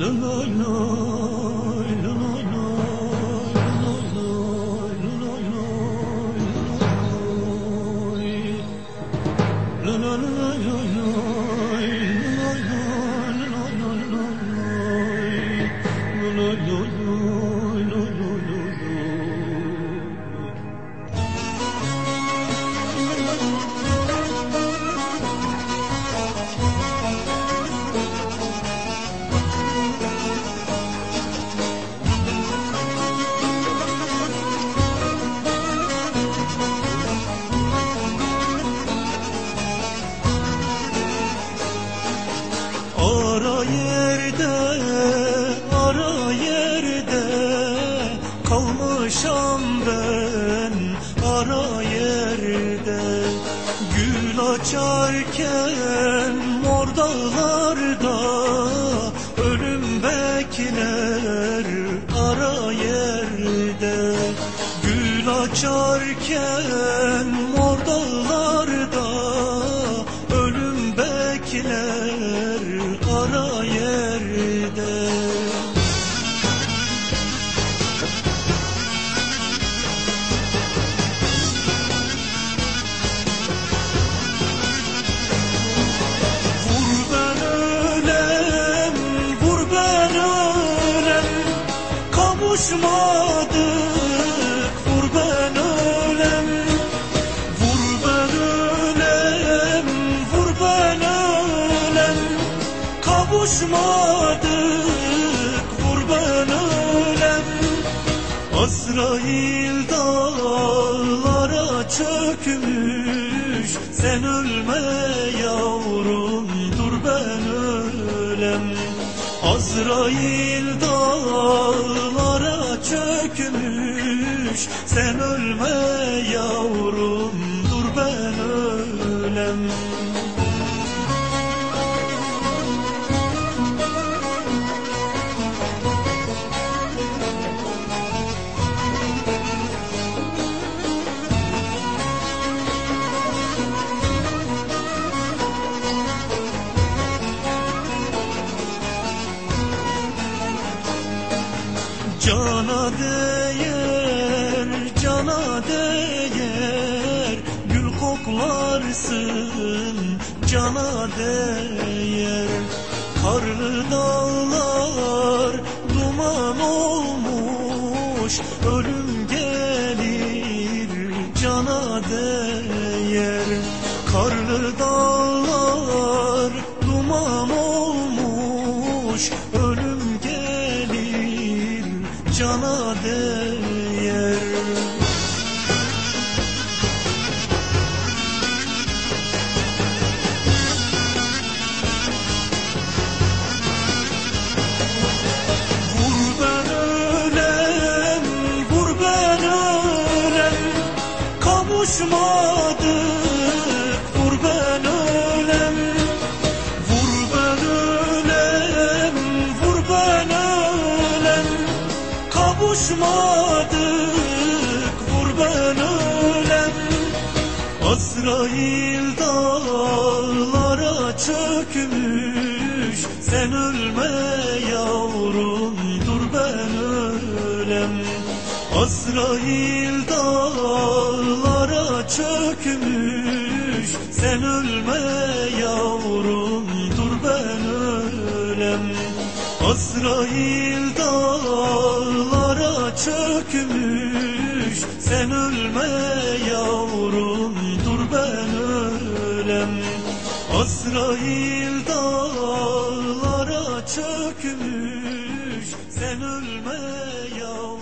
Ara Gül açarken mor dağlarda ölüm bekler ara yerde. Gül açarken mor dağlarda ölüm bekler ara yerde Kavuşmadık, vur ben ölem Vur ben ölem, vur ben ölem. Kavuşmadık, vur ben ölem. Azrail dağlara çökmüş Sen ölme yavrum dur ben ölem. Azrail dağlara çökmüş Sen ölme yavrum dur ben ölem. Cana değer, cana değer. Gül koklarsın, cana değer. Karlı dağlar duman olmuş Ölüm gelir, cana değer. Karlı dağlar duman olmuş Ölüm gelir cana değer ölem Kavuşmadık, vur ben ölem Vur ben ölem, vur ben ölem Kavuşmadık, vur ben ölem Azrail dağlara çökmüş Sen ölme Azrail dağlara çökmüş. Sen ölme yavrum dur ben ölem. Azrail dağlara çökmüş. Sen ölme yavrum dur ben ölem. Azrail dağlara çökmüş. Sen ölme yavrum